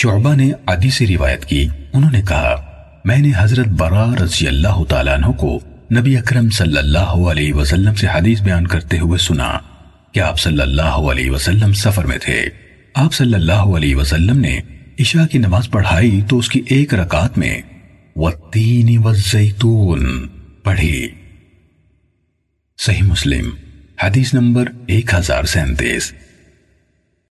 شعبہ نے عدی سے روایت کی۔ انہوں نے کہا، میں نے حضرت برا رضی اللہ تعالیٰ عنہ کو نبی اکرم صلی اللہ علیہ وسلم سے حدیث بیان کرتے ہوئے سنا کہ آپ صلی اللہ علیہ وسلم سفر میں تھے۔ آپ صلی اللہ علیہ وسلم نے عشاء کی نماز پڑھائی تو اس کی ایک رکعت میں وَالتِّينِ وَالزَّيْتُونَ پڑھی۔ صحیح مسلم، حدیث نمبر ایک ہزار سینتیس۔